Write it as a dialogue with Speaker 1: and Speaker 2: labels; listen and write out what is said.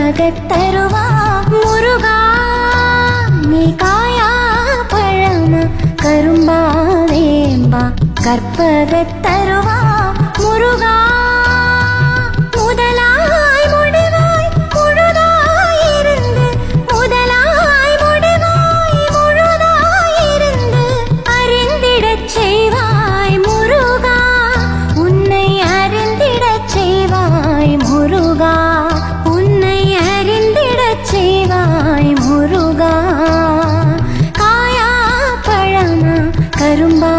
Speaker 1: தருவா முருகா நீ காயா பழமா கரும்பா வேம்பா கற்பகத்தருவா முருகா. வரும்பா